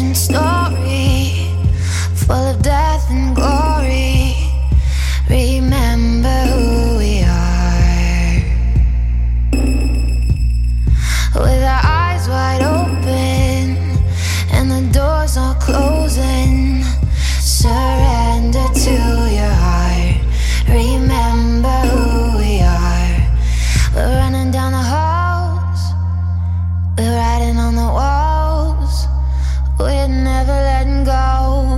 And star. We're never letting go.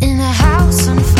in a house on fire